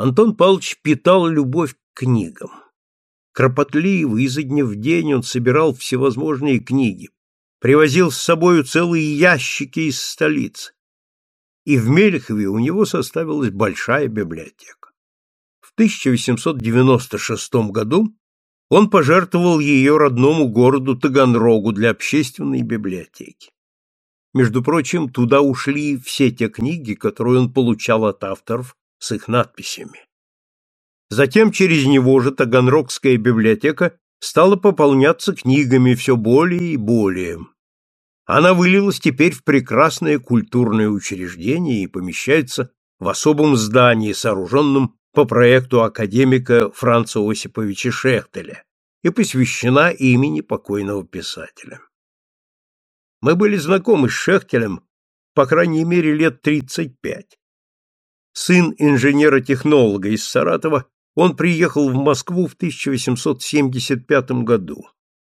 Антон Павлович питал любовь к книгам. Кропотливо, изо дня в день он собирал всевозможные книги, привозил с собою целые ящики из столицы. И в Мелехове у него составилась большая библиотека. В 1896 году он пожертвовал ее родному городу Таганрогу для общественной библиотеки. Между прочим, туда ушли все те книги, которые он получал от авторов с их надписями. Затем через него же Таганрогская библиотека стала пополняться книгами все более и более. Она вылилась теперь в прекрасное культурное учреждение и помещается в особом здании, сооруженном по проекту академика Франца Осиповича Шехтеля и посвящена имени покойного писателя. Мы были знакомы с Шехтелем по крайней мере лет 35. Сын инженера-технолога из Саратова, он приехал в Москву в 1875 году.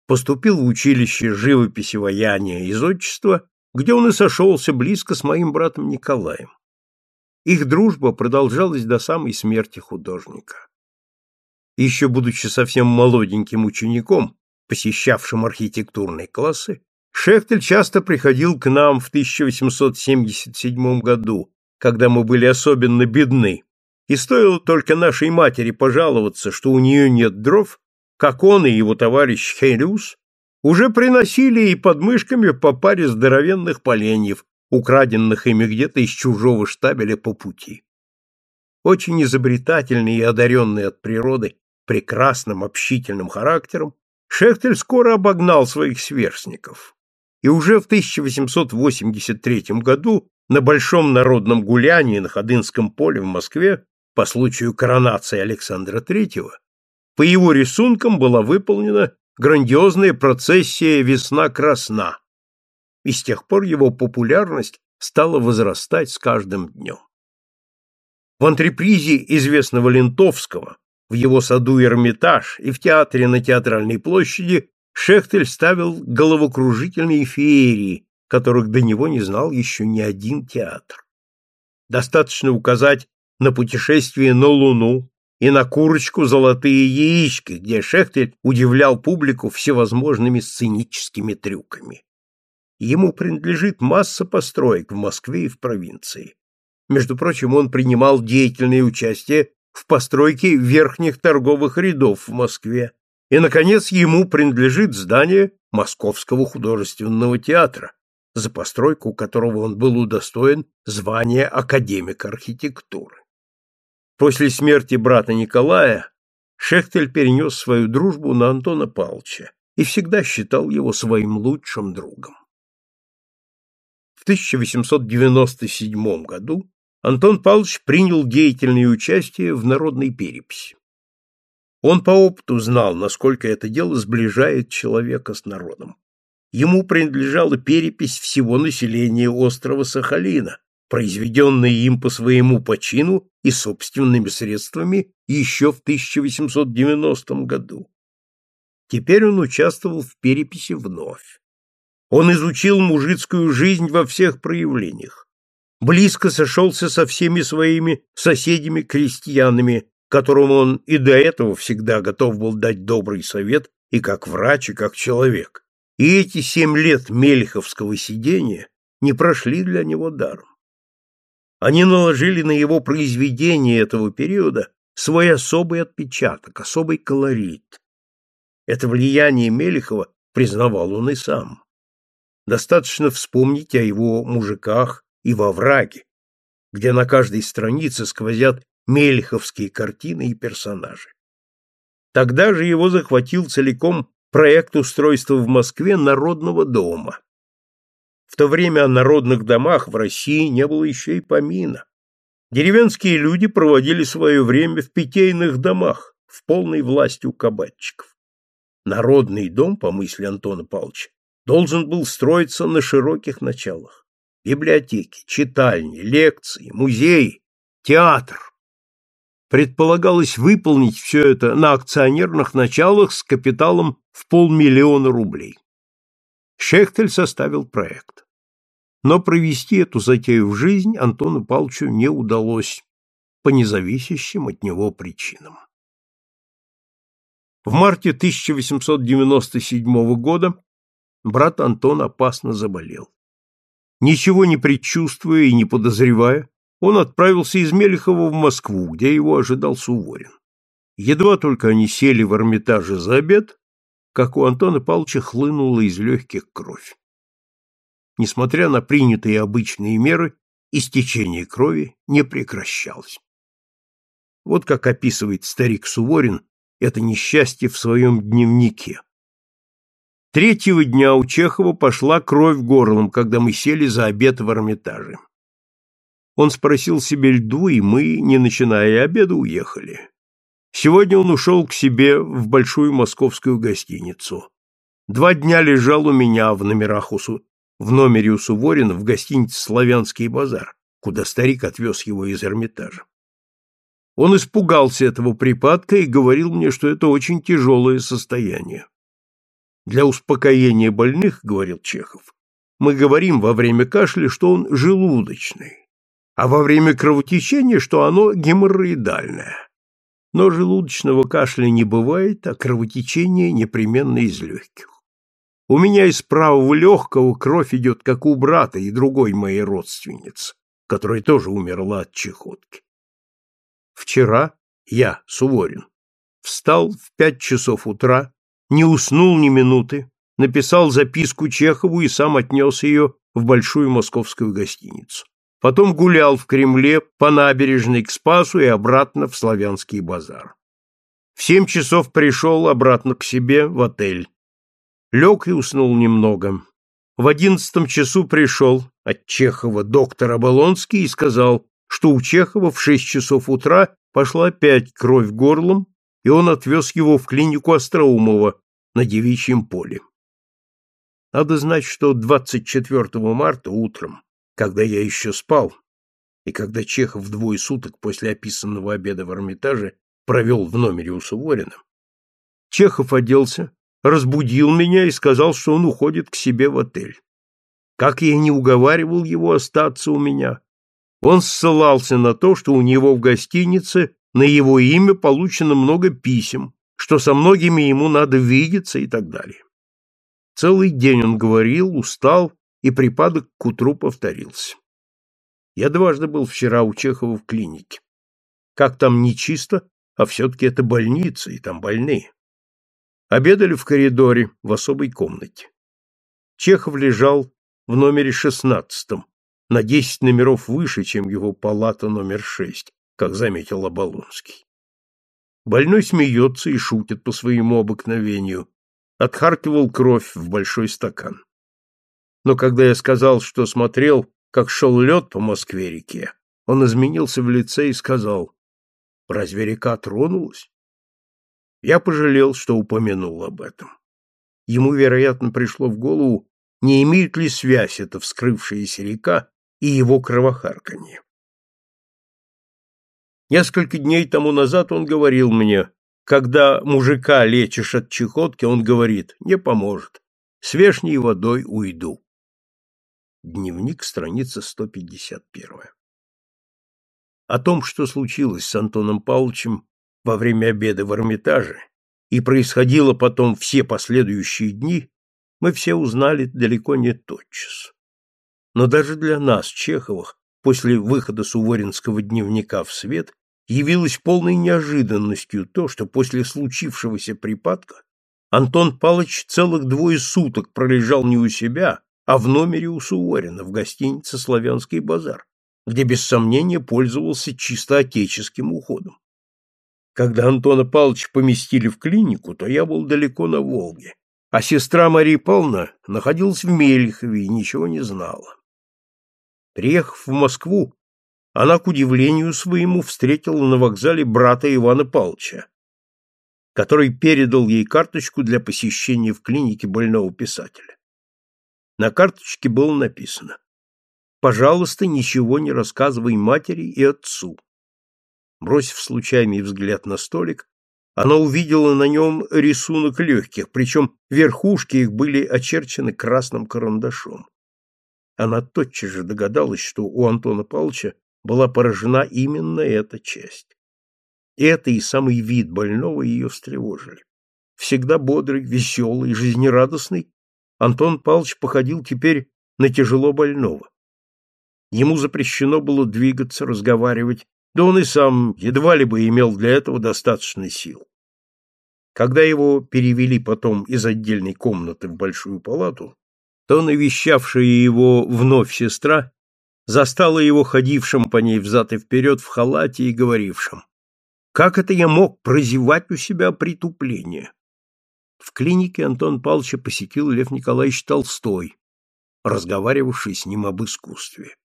Поступил в училище живописи ваяния из отчества, где он и сошелся близко с моим братом Николаем. Их дружба продолжалась до самой смерти художника. Еще будучи совсем молоденьким учеником, посещавшим архитектурные классы, Шехтель часто приходил к нам в 1877 году, когда мы были особенно бедны, и стоило только нашей матери пожаловаться, что у нее нет дров, как он и его товарищ Херюс уже приносили и под мышками по паре здоровенных поленьев, украденных ими где-то из чужого штабеля по пути. Очень изобретательный и одаренный от природы прекрасным общительным характером, Шехтель скоро обогнал своих сверстников. И уже в 1883 году на Большом народном гулянии на Ходынском поле в Москве по случаю коронации Александра III по его рисункам была выполнена грандиозная процессия «Весна красна», и с тех пор его популярность стала возрастать с каждым днем. В антрепризе известного Лентовского, в его саду Эрмитаж и в театре на Театральной площади Шехтель ставил головокружительные феерии, которых до него не знал еще ни один театр. Достаточно указать на путешествие на Луну и на курочку «Золотые яички», где Шехтель удивлял публику всевозможными сценическими трюками. Ему принадлежит масса построек в Москве и в провинции. Между прочим, он принимал деятельное участие в постройке верхних торговых рядов в Москве, и, наконец, ему принадлежит здание Московского художественного театра, за постройку которого он был удостоен звания академика архитектуры. После смерти брата Николая Шехтель перенес свою дружбу на Антона Павловича и всегда считал его своим лучшим другом. В 1897 году Антон Павлович принял деятельное участие в народной переписи. Он по опыту знал, насколько это дело сближает человека с народом. Ему принадлежала перепись всего населения острова Сахалина, произведенная им по своему почину и собственными средствами еще в 1890 году. Теперь он участвовал в переписи вновь. Он изучил мужицкую жизнь во всех проявлениях. Близко сошелся со всеми своими соседями-крестьянами, которым он и до этого всегда готов был дать добрый совет и как врач, и как человек. И эти семь лет мельховского сидения не прошли для него даром. Они наложили на его произведение этого периода свой особый отпечаток, особый колорит. Это влияние Мелехова признавал он и сам. Достаточно вспомнить о его мужиках и во враге, где на каждой странице сквозят мельховские картины и персонажи. Тогда же его захватил целиком проект устройства в Москве народного дома. В то время о народных домах в России не было еще и помина. Деревенские люди проводили свое время в питейных домах, в полной власти у кабачиков. Народный дом, по мысли Антона Павловича, должен был строиться на широких началах. Библиотеки, читальни, лекции, музеи, театр, предполагалось выполнить все это на акционерных началах с капиталом в полмиллиона рублей. Шехтель составил проект. Но провести эту затею в жизнь Антону Павловичу не удалось. по независящим от него причинам. В марте 1897 года брат Антон опасно заболел. Ничего не предчувствуя и не подозревая, он отправился из Мелехова в Москву, где его ожидал Суворин. Едва только они сели в Эрмитаже за обед, как у Антона Павловича хлынула из легких кровь. Несмотря на принятые обычные меры, истечение крови не прекращалось. Вот как описывает старик Суворин это несчастье в своем дневнике. Третьего дня у Чехова пошла кровь горлом, когда мы сели за обед в Эрмитаже. Он спросил себе льду, и мы, не начиная обеда, уехали. Сегодня он ушел к себе в большую московскую гостиницу. Два дня лежал у меня в номерах у Су... в номере у Суворина в гостинице «Славянский базар», куда старик отвез его из Эрмитажа. Он испугался этого припадка и говорил мне, что это очень тяжелое состояние. Для успокоения больных, говорил Чехов, мы говорим во время кашля, что он желудочный, а во время кровотечения, что оно геморроидальное. Но желудочного кашля не бывает, а кровотечение непременно из легких. У меня из правого легкого кровь идет, как у брата и другой моей родственницы, которая тоже умерла от чехотки. Вчера я, Суворин, встал в пять часов утра, не уснул ни минуты, написал записку Чехову и сам отнес ее в большую московскую гостиницу. Потом гулял в Кремле по набережной к Спасу и обратно в Славянский базар. В семь часов пришел обратно к себе в отель. Лег и уснул немного. В одиннадцатом часу пришел от Чехова доктор Оболонский и сказал, что у Чехова в шесть часов утра пошла опять кровь горлом, и он отвез его в клинику Остроумова на Девичьем поле. Надо знать, что 24 марта утром когда я еще спал, и когда Чехов двое суток после описанного обеда в Эрмитаже провел в номере у Суворина, Чехов оделся, разбудил меня и сказал, что он уходит к себе в отель. Как я не уговаривал его остаться у меня, он ссылался на то, что у него в гостинице на его имя получено много писем, что со многими ему надо видеться и так далее. Целый день он говорил, устал и припадок к утру повторился. Я дважды был вчера у Чехова в клинике. Как там нечисто, а все-таки это больница, и там больные. Обедали в коридоре, в особой комнате. Чехов лежал в номере шестнадцатом, на десять номеров выше, чем его палата номер шесть, как заметил Оболонский. Больной смеется и шутит по своему обыкновению, отхаркивал кровь в большой стакан но когда я сказал, что смотрел, как шел лед по Москве-реке, он изменился в лице и сказал, «Разве река тронулась?» Я пожалел, что упомянул об этом. Ему, вероятно, пришло в голову, не имеет ли связь эта вскрывшаяся река и его кровохарканье. Несколько дней тому назад он говорил мне, когда мужика лечишь от чехотки, он говорит, не поможет, с вешней водой уйду. Дневник, страница 151. О том, что случилось с Антоном Павловичем во время обеда в Эрмитаже и происходило потом все последующие дни, мы все узнали далеко не тотчас. Но даже для нас, Чеховых, после выхода Суворинского дневника в свет, явилось полной неожиданностью то, что после случившегося припадка Антон Павлович целых двое суток пролежал не у себя, а в номере у Суворина в гостинице «Славянский базар», где без сомнения пользовался чисто отеческим уходом. Когда Антона Павловича поместили в клинику, то я был далеко на Волге, а сестра Мария Павловна находилась в Мелехове и ничего не знала. Приехав в Москву, она, к удивлению своему, встретила на вокзале брата Ивана Павловича, который передал ей карточку для посещения в клинике больного писателя. На карточке было написано «Пожалуйста, ничего не рассказывай матери и отцу». Бросив случайный взгляд на столик, она увидела на нем рисунок легких, причем верхушки их были очерчены красным карандашом. Она тотчас же догадалась, что у Антона Павловича была поражена именно эта часть. Это и самый вид больного ее встревожили. Всегда бодрый, веселый, жизнерадостный, Антон Павлович походил теперь на тяжело больного. Ему запрещено было двигаться, разговаривать, да он и сам едва ли бы имел для этого достаточно сил. Когда его перевели потом из отдельной комнаты в большую палату, то навещавшая его вновь сестра застала его ходившим по ней взад и вперед в халате и говорившим, «Как это я мог прозевать у себя притупление?» В клинике Антон Павловича посетил Лев Николаевич Толстой, разговаривавший с ним об искусстве.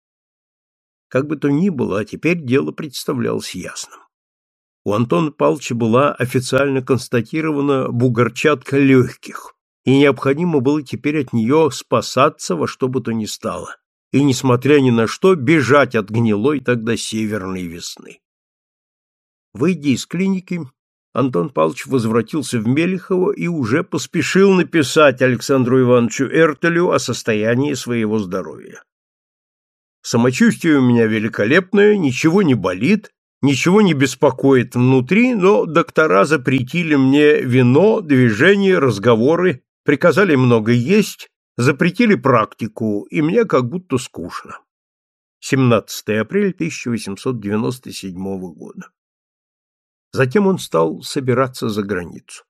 Как бы то ни было, а теперь дело представлялось ясным. У Антона Павловича была официально констатирована бугорчатка легких, и необходимо было теперь от нее спасаться во что бы то ни стало, и, несмотря ни на что, бежать от гнилой тогда северной весны. Выйдя из клиники, Антон Павлович возвратился в Мелехово и уже поспешил написать Александру Ивановичу Эртелю о состоянии своего здоровья. Самочувствие у меня великолепное, ничего не болит, ничего не беспокоит внутри, но доктора запретили мне вино, движение, разговоры, приказали много есть, запретили практику, и мне как будто скучно. 17 апреля 1897 года. Затем он стал собираться за границу.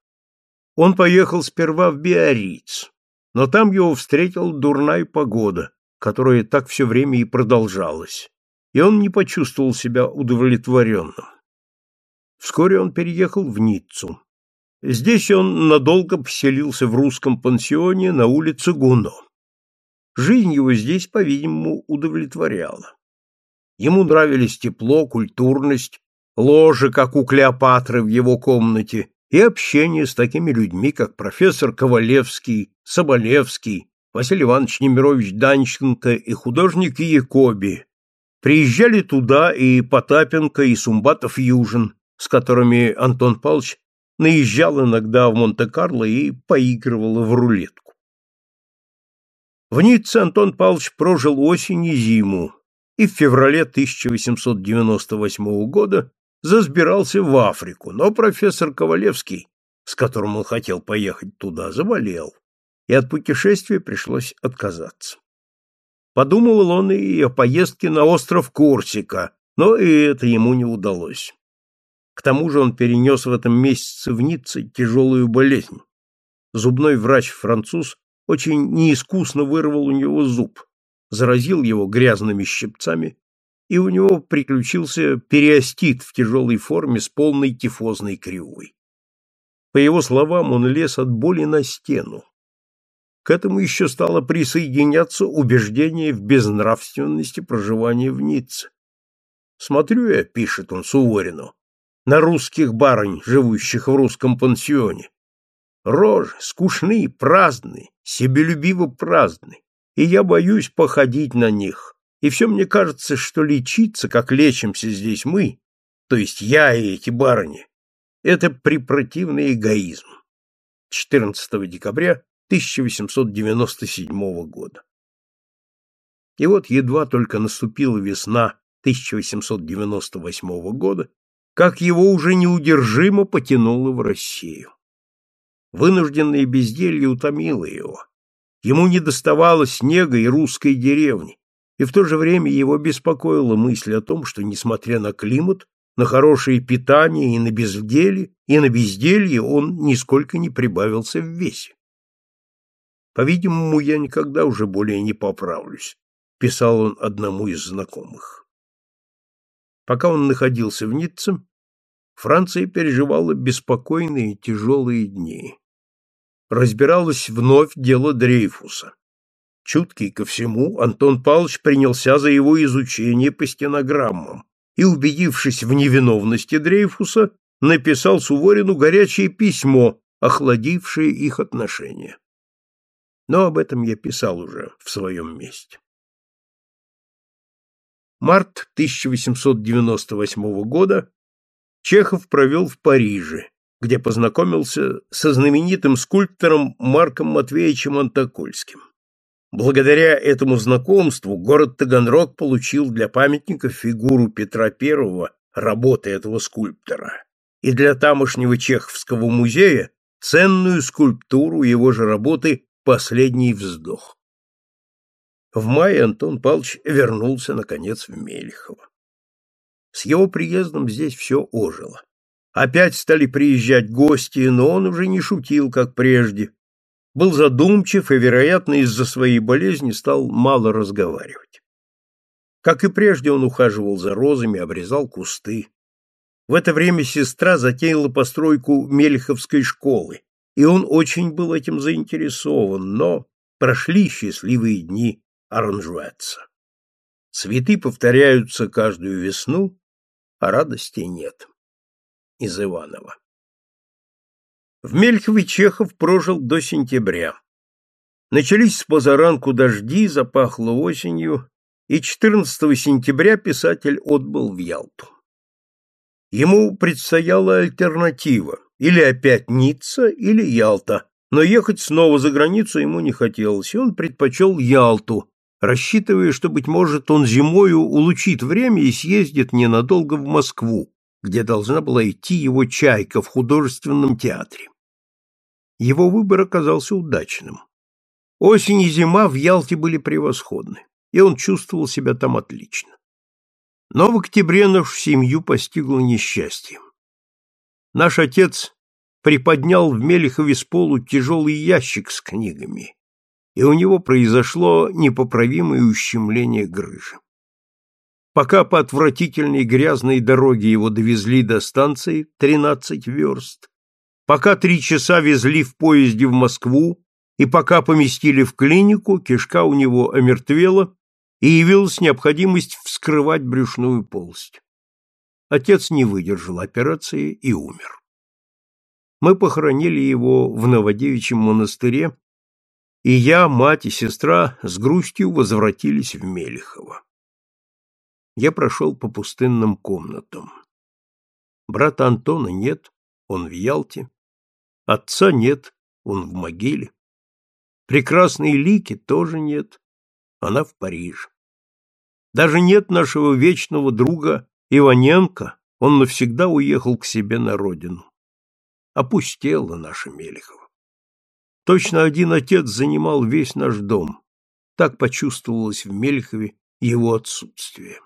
Он поехал сперва в Биарриц, но там его встретила дурная погода, которая так все время и продолжалась, и он не почувствовал себя удовлетворенным. Вскоре он переехал в Ниццу. Здесь он надолго поселился в русском пансионе на улице Гуно. Жизнь его здесь, по-видимому, удовлетворяла. Ему нравились тепло, культурность, ложе, как у Клеопатры в его комнате, и общение с такими людьми, как профессор Ковалевский, Соболевский, Василий Иванович Немирович Данченко и художник Якоби. Приезжали туда и Потапенко, и Сумбатов Южин, с которыми Антон Павлович наезжал иногда в Монте-Карло и поигрывал в рулетку. В Ницце Антон Павлович прожил осень и зиму, и в феврале 1898 года засбирался в Африку, но профессор Ковалевский, с которым он хотел поехать туда, заболел, и от путешествия пришлось отказаться. Подумывал он и о поездке на остров Корсика, но и это ему не удалось. К тому же он перенес в этом месяце в Ницце тяжелую болезнь. Зубной врач-француз очень неискусно вырвал у него зуб, заразил его грязными щипцами и у него приключился периостит в тяжелой форме с полной тифозной кривой. По его словам, он лез от боли на стену. К этому еще стало присоединяться убеждение в безнравственности проживания в Ницце. «Смотрю я», — пишет он Суворину, — «на русских барынь, живущих в русском пансионе. Рожи скучные, праздные, себелюбиво праздные, и я боюсь походить на них, и все мне кажется, что лечиться, как лечимся здесь мы, то есть я и эти барыни, это препротивный эгоизм. 14 декабря 1897 года. И вот едва только наступила весна 1898 года, как его уже неудержимо потянуло в Россию. Вынужденное безделье утомило его. Ему не доставало снега и русской деревни, и в то же время его беспокоила мысль о том, что, несмотря на климат, на хорошее питание и на безделье, и на безделье он нисколько не прибавился в весе. По-видимому, я никогда уже более не поправлюсь, писал он одному из знакомых. Пока он находился в Ницце, Франция переживала беспокойные и тяжелые дни. Разбиралось вновь дело Дрейфуса. Чуткий ко всему, Антон Павлович принялся за его изучение по стенограммам и, убедившись в невиновности Дрейфуса, написал Суворину горячее письмо, охладившее их отношения. Но об этом я писал уже в своем месте. Март 1898 года Чехов провел в Париже, где познакомился со знаменитым скульптором Марком Матвеевичем Антокольским. Благодаря этому знакомству город Таганрог получил для памятника фигуру Петра I работы этого скульптора и для тамошнего Чеховского музея ценную скульптуру его же работы «Последний вздох». В мае Антон Павлович вернулся, наконец, в Мелехово. С его приездом здесь все ожило. Опять стали приезжать гости, но он уже не шутил, как прежде. Был задумчив и, вероятно, из-за своей болезни стал мало разговаривать. Как и прежде, он ухаживал за розами, обрезал кусты. В это время сестра затеяла постройку Мельховской школы, и он очень был этим заинтересован, но прошли счастливые дни Аранжуэца. Цветы повторяются каждую весну, а радости нет. Из Иванова. В Мельхове Чехов прожил до сентября. Начались с позаранку дожди, запахло осенью, и 14 сентября писатель отбыл в Ялту. Ему предстояла альтернатива – или опять Ницца, или Ялта, но ехать снова за границу ему не хотелось, и он предпочел Ялту, рассчитывая, что, быть может, он зимою улучит время и съездит ненадолго в Москву, где должна была идти его «Чайка» в художественном театре. Его выбор оказался удачным. Осень и зима в Ялте были превосходны, и он чувствовал себя там отлично. Но в октябре нашу семью постигло несчастье. Наш отец приподнял в Мелехове с полу тяжелый ящик с книгами, и у него произошло непоправимое ущемление грыжи. Пока по отвратительной грязной дороге его довезли до станции 13 верст, пока три часа везли в поезде в Москву и пока поместили в клинику, кишка у него омертвела и явилась необходимость вскрывать брюшную полость. Отец не выдержал операции и умер. Мы похоронили его в Новодевичьем монастыре и я, мать и сестра с грустью возвратились в Мелехово. Я прошел по пустынным комнатам. Брата Антона нет, он в Ялте. Отца нет, он в могиле. Прекрасной Лики тоже нет, она в Париже. Даже нет нашего вечного друга Иваненко, он навсегда уехал к себе на родину. Опустела наша Мелехова. Точно один отец занимал весь наш дом. Так почувствовалось в Мельхове его отсутствие.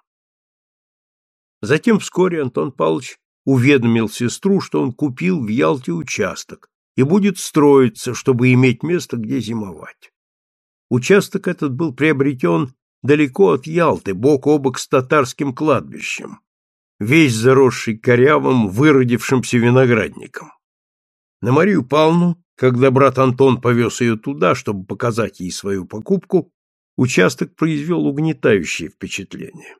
Затем вскоре Антон Павлович уведомил сестру, что он купил в Ялте участок и будет строиться, чтобы иметь место, где зимовать. Участок этот был приобретен далеко от Ялты, бок о бок с татарским кладбищем, весь заросший корявым, выродившимся виноградником. На Марию Павловну когда брат Антон повез ее туда, чтобы показать ей свою покупку, участок произвел угнетающее впечатление.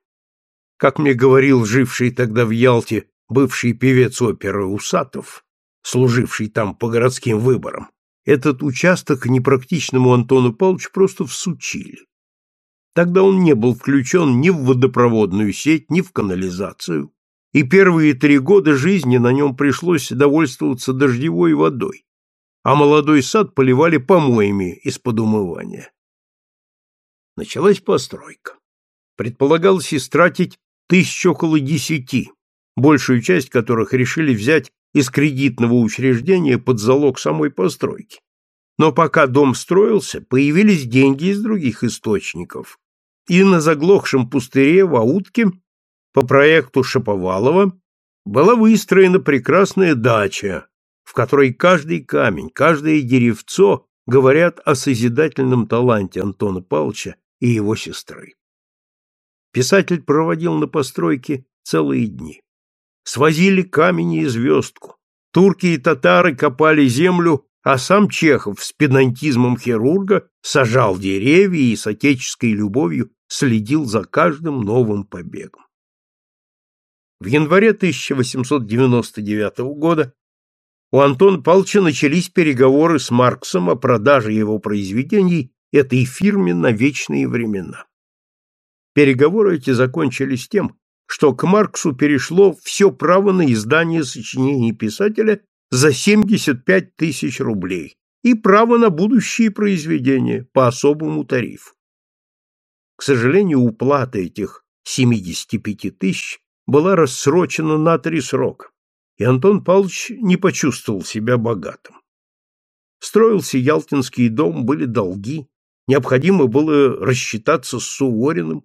Как мне говорил живший тогда в Ялте бывший певец оперы Усатов, служивший там по городским выборам, этот участок непрактичному Антону Павловичу просто всучили. Тогда он не был включен ни в водопроводную сеть, ни в канализацию, и первые три года жизни на нем пришлось довольствоваться дождевой водой, а молодой сад поливали помоями из-под умывания. Началась постройка. Предполагалось истратить тысяч около десяти, большую часть которых решили взять из кредитного учреждения под залог самой постройки. Но пока дом строился, появились деньги из других источников, и на заглохшем пустыре в Аутке по проекту Шаповалова была выстроена прекрасная дача, в которой каждый камень, каждое деревцо говорят о созидательном таланте Антона Павловича и его сестры. Писатель проводил на постройке целые дни. Свозили камень и звездку. Турки и татары копали землю, а сам Чехов с педантизмом хирурга сажал деревья и с отеческой любовью следил за каждым новым побегом. В январе 1899 года у Антона Павловича начались переговоры с Марксом о продаже его произведений этой фирме на вечные времена. Переговоры эти закончились тем, что к Марксу перешло все право на издание сочинений писателя за 75 тысяч рублей, и право на будущие произведения по особому тарифу. К сожалению, уплата этих 75 тысяч была рассрочена на три срока, и Антон Павлович не почувствовал себя богатым. Строился Ялтинский дом, были долги, необходимо было рассчитаться с Сувориным,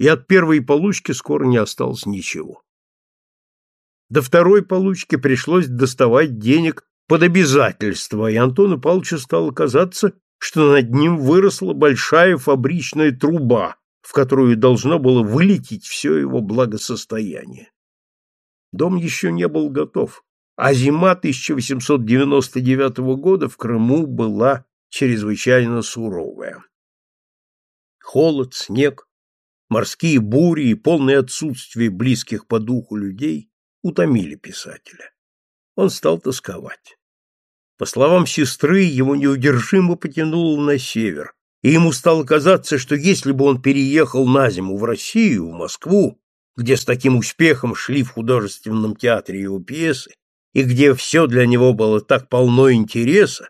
и от первой получки скоро не осталось ничего. До второй получки пришлось доставать денег под обязательства, и Антону Павловичу стало казаться, что над ним выросла большая фабричная труба, в которую должно было вылететь все его благосостояние. Дом еще не был готов, а зима 1899 года в Крыму была чрезвычайно суровая. Холод, снег, морские бури и полное отсутствие близких по духу людей утомили писателя. Он стал тосковать. По словам сестры, его неудержимо потянуло на север, и ему стало казаться, что если бы он переехал на зиму в Россию, в Москву, где с таким успехом шли в художественном театре его пьесы, и где все для него было так полно интереса,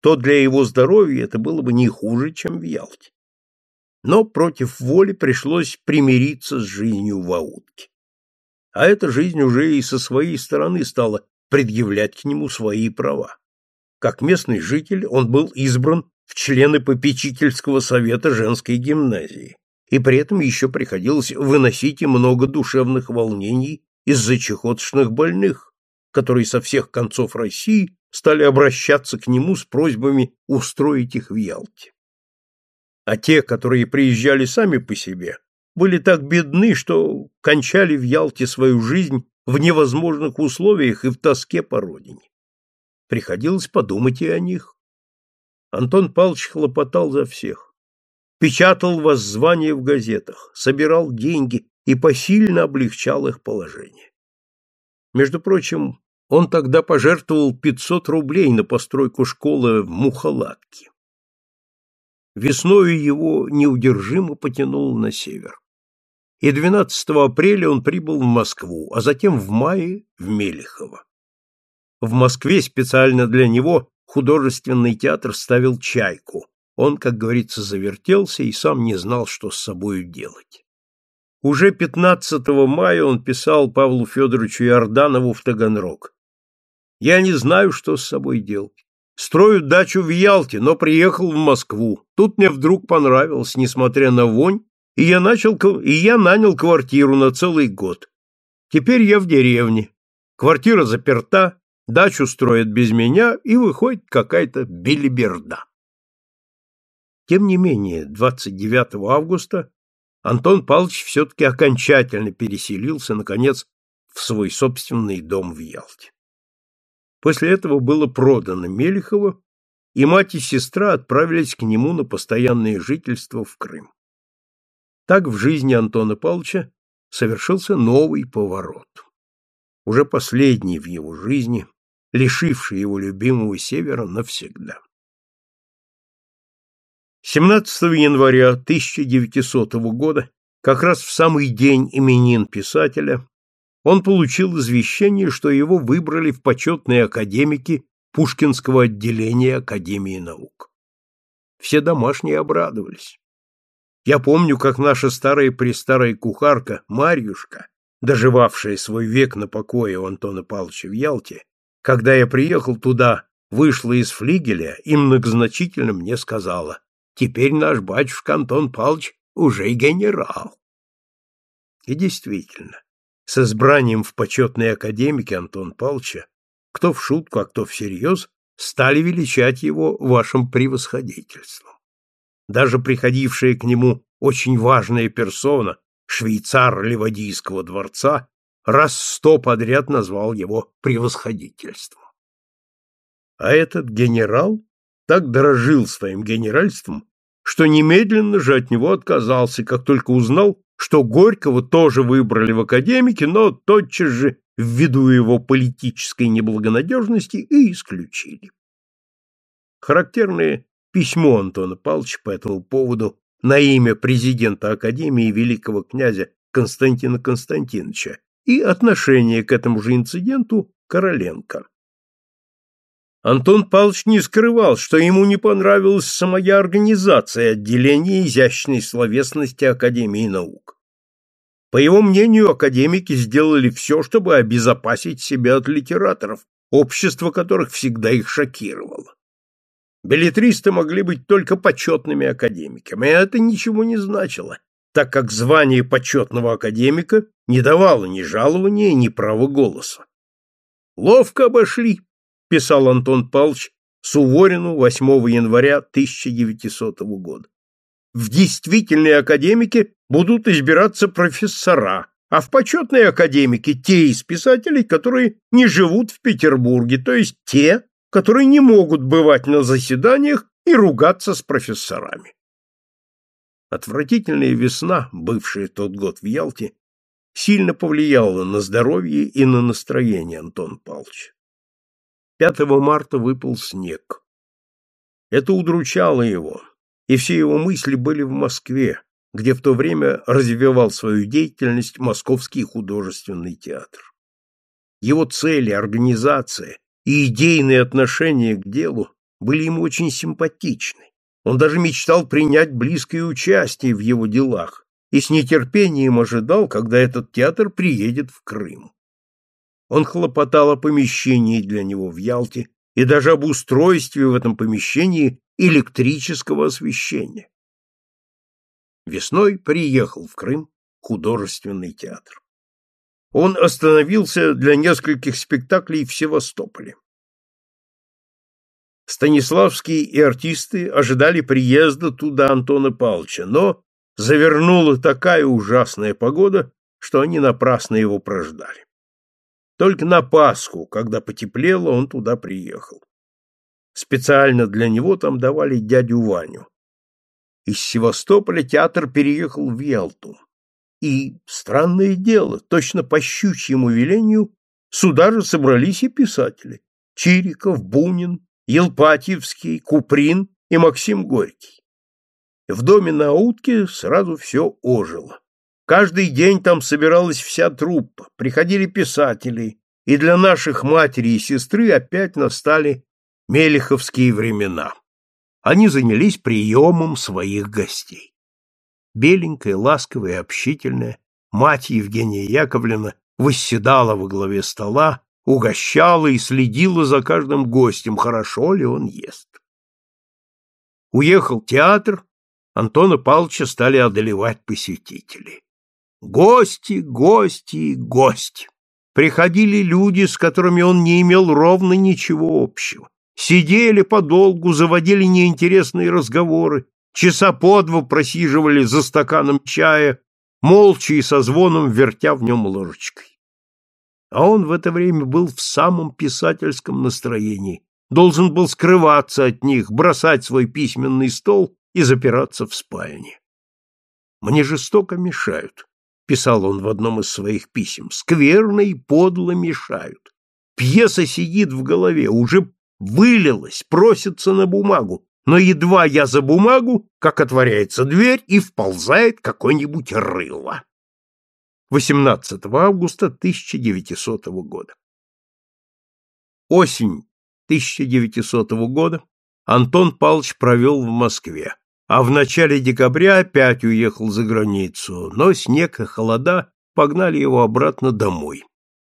то для его здоровья это было бы не хуже, чем в Ялте. Но против воли пришлось примириться с жизнью в Аутке. А эта жизнь уже и со своей стороны стала предъявлять к нему свои права. Как местный житель он был избран в члены попечительского совета женской гимназии, и при этом еще приходилось выносить и много душевных волнений из-за чехоточных больных, которые со всех концов России стали обращаться к нему с просьбами устроить их в Ялте. А те, которые приезжали сами по себе, были так бедны, что кончали в Ялте свою жизнь в невозможных условиях и в тоске по родине. Приходилось подумать и о них. Антон Павлович хлопотал за всех. Печатал воззвания в газетах, собирал деньги и посильно облегчал их положение. Между прочим, он тогда пожертвовал 500 рублей на постройку школы в Мухалатке. Весною его неудержимо потянуло на север и 12 апреля он прибыл в Москву, а затем в мае в Мелехово. В Москве специально для него художественный театр ставил «Чайку». Он, как говорится, завертелся и сам не знал, что с собою делать. Уже 15 мая он писал Павлу Федоровичу Иорданову в Таганрог. «Я не знаю, что с собой делать. Строю дачу в Ялте, но приехал в Москву. Тут мне вдруг понравилось, несмотря на вонь и я начал, и я нанял квартиру на целый год. Теперь я в деревне. Квартира заперта, дачу строят без меня, и выходит какая-то билиберда. Тем не менее, 29 августа Антон Павлович все-таки окончательно переселился, наконец, в свой собственный дом в Ялте. После этого было продано Мелехово, и мать и сестра отправились к нему на постоянное жительство в Крым. Так в жизни Антона Павловича совершился новый поворот. Уже последний в его жизни, лишивший его любимого севера навсегда. 17 января 1900 года, как раз в самый день именин писателя, он получил извещение, что его выбрали в почетные академики Пушкинского отделения Академии наук. Все домашние обрадовались. Я помню, как наша старая-престарая кухарка Марьюшка, доживавшая свой век на покое у Антона Павловича в Ялте, когда я приехал туда, вышла из флигеля и многозначительно мне сказала, «Теперь наш батюшка Антон Павлович уже генерал». И действительно, с избранием в почетной академике Антон Павловича, кто в шутку, а кто всерьез, стали величать его вашим превосходительством. Даже приходившая к нему очень важная персона, швейцар Ливадийского дворца, раз сто подряд назвал его превосходительством. А этот генерал так дорожил своим генеральством, что немедленно же от него отказался, как только узнал, что Горького тоже выбрали в академике, но тотчас же, ввиду его политической неблагонадежности, и исключили. Характерные письмо Антона Павловича по этому поводу на имя президента Академии великого князя Константина Константиновича и отношение к этому же инциденту Короленко. Антон Павлович не скрывал, что ему не понравилась самая организация отделения изящной словесности Академии наук. По его мнению, академики сделали все, чтобы обезопасить себя от литераторов, общество которых всегда их шокировало. Билетристы могли быть только почетными академиками, и это ничего не значило, так как звание почетного академика не давало ни жалования, ни права голоса. «Ловко обошли», — писал Антон Павлович Суворину 8 января 1900 года. «В действительные академики будут избираться профессора, а в почетные академики те из писателей, которые не живут в Петербурге, то есть те, которые не могут бывать на заседаниях и ругаться с профессорами. Отвратительная весна, бывшая тот год в Ялте, сильно повлияла на здоровье и на настроение Антона Павловича. 5 марта выпал снег. Это удручало его, и все его мысли были в Москве, где в то время развивал свою деятельность Московский художественный театр. Его цели, организация и идейные отношения к делу были ему очень симпатичны. Он даже мечтал принять близкое участие в его делах и с нетерпением ожидал, когда этот театр приедет в Крым. Он хлопотал о помещении для него в Ялте и даже об устройстве в этом помещении электрического освещения. Весной приехал в Крым художественный театр. Он остановился для нескольких спектаклей в Севастополе. Станиславский и артисты ожидали приезда туда Антона Павловича, но завернула такая ужасная погода, что они напрасно его прождали. Только на Пасху, когда потеплело, он туда приехал. Специально для него там давали дядю Ваню. Из Севастополя театр переехал в Ялту. И, странное дело, точно по щучьему велению, сюда же собрались и писатели. Чириков, Бунин, Елпатьевский, Куприн и Максим Горький. В доме на утке сразу все ожило. Каждый день там собиралась вся труппа, приходили писатели, и для наших матери и сестры опять настали мелеховские времена. Они занялись приемом своих гостей беленькая, ласковая и общительная, мать Евгения Яковлевна восседала во главе стола, угощала и следила за каждым гостем, хорошо ли он ест. Уехал театр, Антона Павловича стали одолевать посетители. Гости, гости, гости. Приходили люди, с которыми он не имел ровно ничего общего. Сидели подолгу, заводили неинтересные разговоры, часа по два просиживали за стаканом чая, молча и со звоном вертя в нем ложечкой. А он в это время был в самом писательском настроении, должен был скрываться от них, бросать свой письменный стол и запираться в спальне. «Мне жестоко мешают», — писал он в одном из своих писем, — «скверно и подло мешают. Пьеса сидит в голове, уже вылилась, просится на бумагу, но едва я за бумагу, как отворяется дверь и вползает какой-нибудь рыло. 18 августа 1900 года. Осень 1900 года Антон Павлович провел в Москве, а в начале декабря опять уехал за границу, но снег и холода погнали его обратно домой.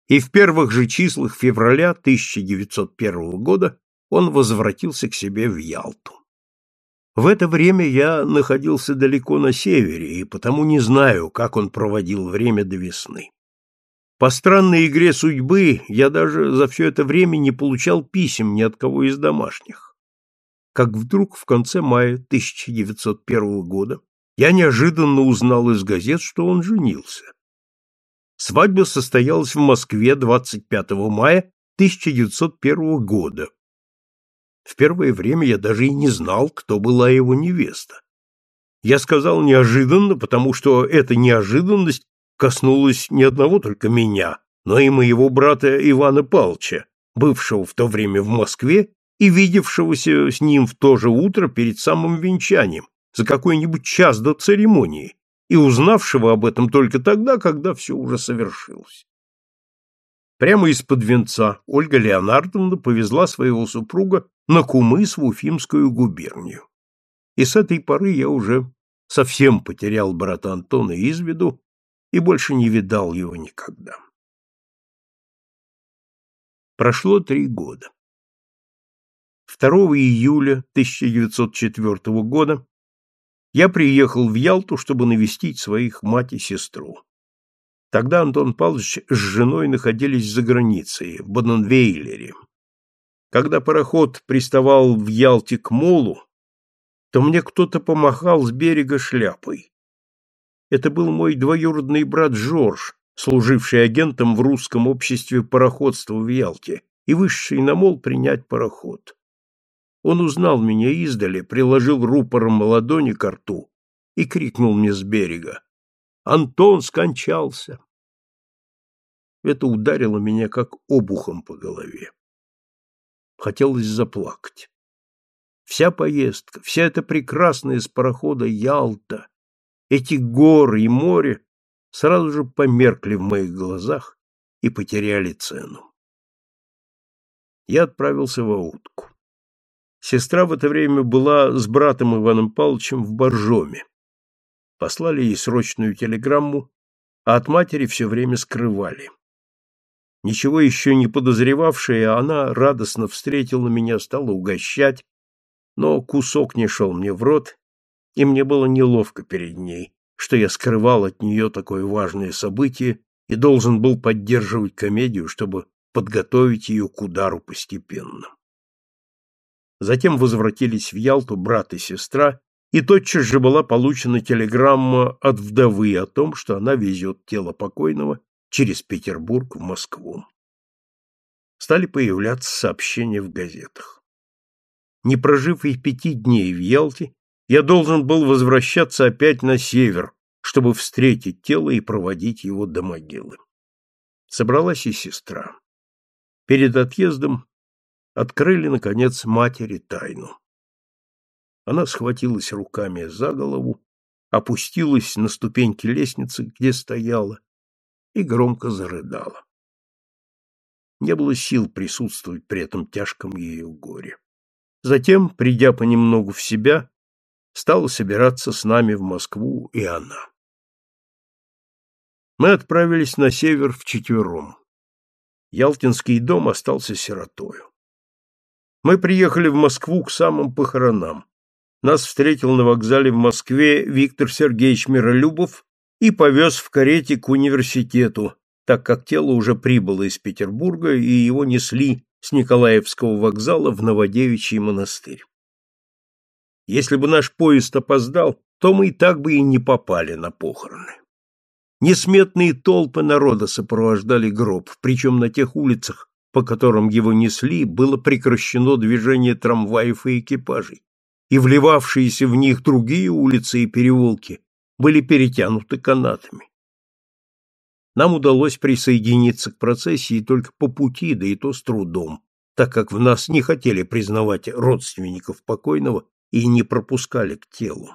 И в первых же числах февраля 1901 года он возвратился к себе в Ялту. В это время я находился далеко на севере, и потому не знаю, как он проводил время до весны. По странной игре судьбы я даже за все это время не получал писем ни от кого из домашних. Как вдруг в конце мая 1901 года я неожиданно узнал из газет, что он женился. Свадьба состоялась в Москве 25 мая 1901 года в первое время я даже и не знал, кто была его невеста. Я сказал неожиданно, потому что эта неожиданность коснулась не одного только меня, но и моего брата Ивана Павловича, бывшего в то время в Москве и видевшегося с ним в то же утро перед самым венчанием, за какой-нибудь час до церемонии, и узнавшего об этом только тогда, когда все уже совершилось. Прямо из-под венца Ольга Леонардовна повезла своего супруга на Кумыс в Уфимскую губернию. И с этой поры я уже совсем потерял брата Антона из виду и больше не видал его никогда. Прошло три года. 2 июля 1904 года я приехал в Ялту, чтобы навестить своих мать и сестру. Тогда Антон Павлович с женой находились за границей, в Боденвейлере. Когда пароход приставал в Ялте к молу, то мне кто-то помахал с берега шляпой. Это был мой двоюродный брат Жорж, служивший агентом в русском обществе пароходства в Ялте и вышедший на мол принять пароход. Он узнал меня издали, приложил рупором ладони к рту и крикнул мне с берега. «Антон скончался!» Это ударило меня как обухом по голове. Хотелось заплакать. Вся поездка, вся эта прекрасная с парохода Ялта, эти горы и море сразу же померкли в моих глазах и потеряли цену. Я отправился в Аутку. Сестра в это время была с братом Иваном Павловичем в Боржоме. Послали ей срочную телеграмму, а от матери все время скрывали. Ничего еще не подозревавшая, она радостно встретила меня, стала угощать, но кусок не шел мне в рот, и мне было неловко перед ней, что я скрывал от нее такое важное событие и должен был поддерживать комедию, чтобы подготовить ее к удару постепенно. Затем возвратились в Ялту брат и сестра, и тотчас же была получена телеграмма от вдовы о том, что она везет тело покойного через Петербург в Москву. Стали появляться сообщения в газетах. Не прожив и пяти дней в Ялте, я должен был возвращаться опять на север, чтобы встретить тело и проводить его до могилы. Собралась и сестра. Перед отъездом открыли, наконец, матери тайну. Она схватилась руками за голову, опустилась на ступеньки лестницы, где стояла, и громко зарыдала. Не было сил присутствовать при этом тяжком ее горе. Затем, придя понемногу в себя, стала собираться с нами в Москву и она. Мы отправились на север вчетвером. Ялтинский дом остался сиротою. Мы приехали в Москву к самым похоронам. Нас встретил на вокзале в Москве Виктор Сергеевич Миролюбов и повез в карете к университету, так как тело уже прибыло из Петербурга, и его несли с Николаевского вокзала в Новодевичий монастырь. Если бы наш поезд опоздал, то мы и так бы и не попали на похороны. Несметные толпы народа сопровождали гроб, причем на тех улицах, по которым его несли, было прекращено движение трамваев и экипажей, и вливавшиеся в них другие улицы и переулки были перетянуты канатами. Нам удалось присоединиться к процессии только по пути, да и то с трудом, так как в нас не хотели признавать родственников покойного и не пропускали к телу.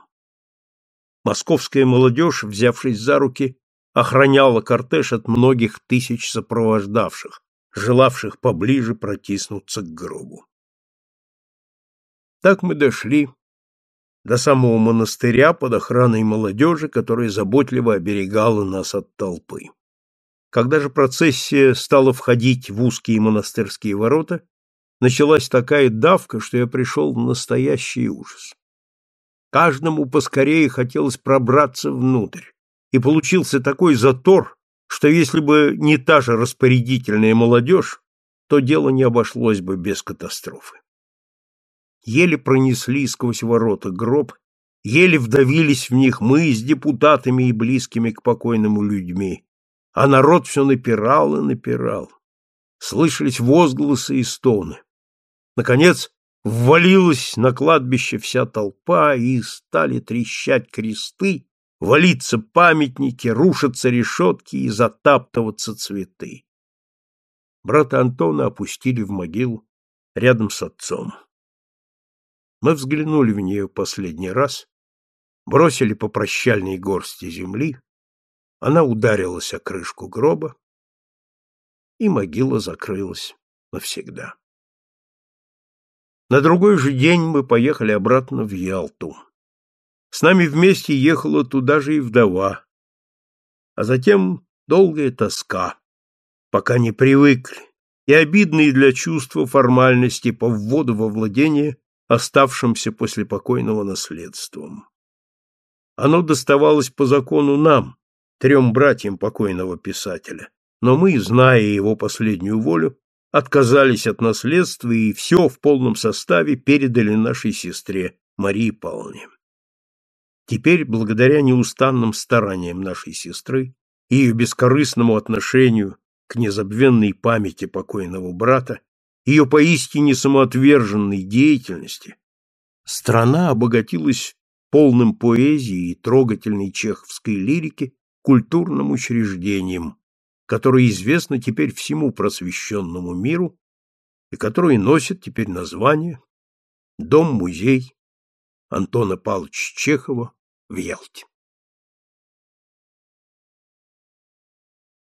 Московская молодежь, взявшись за руки, охраняла кортеж от многих тысяч сопровождавших, желавших поближе протиснуться к гробу. Так мы дошли до самого монастыря под охраной молодежи, которая заботливо оберегала нас от толпы. Когда же процессия стала входить в узкие монастырские ворота, началась такая давка, что я пришел в настоящий ужас. Каждому поскорее хотелось пробраться внутрь, и получился такой затор, что если бы не та же распорядительная молодежь, то дело не обошлось бы без катастрофы. Еле пронесли сквозь ворота гроб, еле вдавились в них мы с депутатами и близкими к покойному людьми, а народ все напирал и напирал. Слышались возгласы и стоны. Наконец, ввалилась на кладбище вся толпа, и стали трещать кресты, валиться памятники, рушатся решетки и затаптываться цветы. Брата Антона опустили в могилу рядом с отцом. Мы взглянули в нее последний раз, бросили по прощальной горсти земли, она ударилась о крышку гроба и могила закрылась навсегда. На другой же день мы поехали обратно в Ялту. С нами вместе ехала туда же и вдова, а затем долгая тоска, пока не привыкли, и обидные для чувства формальности по вводу во владение оставшимся после покойного наследством. Оно доставалось по закону нам, трем братьям покойного писателя, но мы, зная его последнюю волю, отказались от наследства и все в полном составе передали нашей сестре Марии Павловне. Теперь, благодаря неустанным стараниям нашей сестры и ее бескорыстному отношению к незабвенной памяти покойного брата, ее поистине самоотверженной деятельности, страна обогатилась полным поэзии и трогательной чеховской лирики культурным учреждением, которое известно теперь всему просвещенному миру и которое носит теперь название Дом-музей Антона Павловича Чехова в Ялте.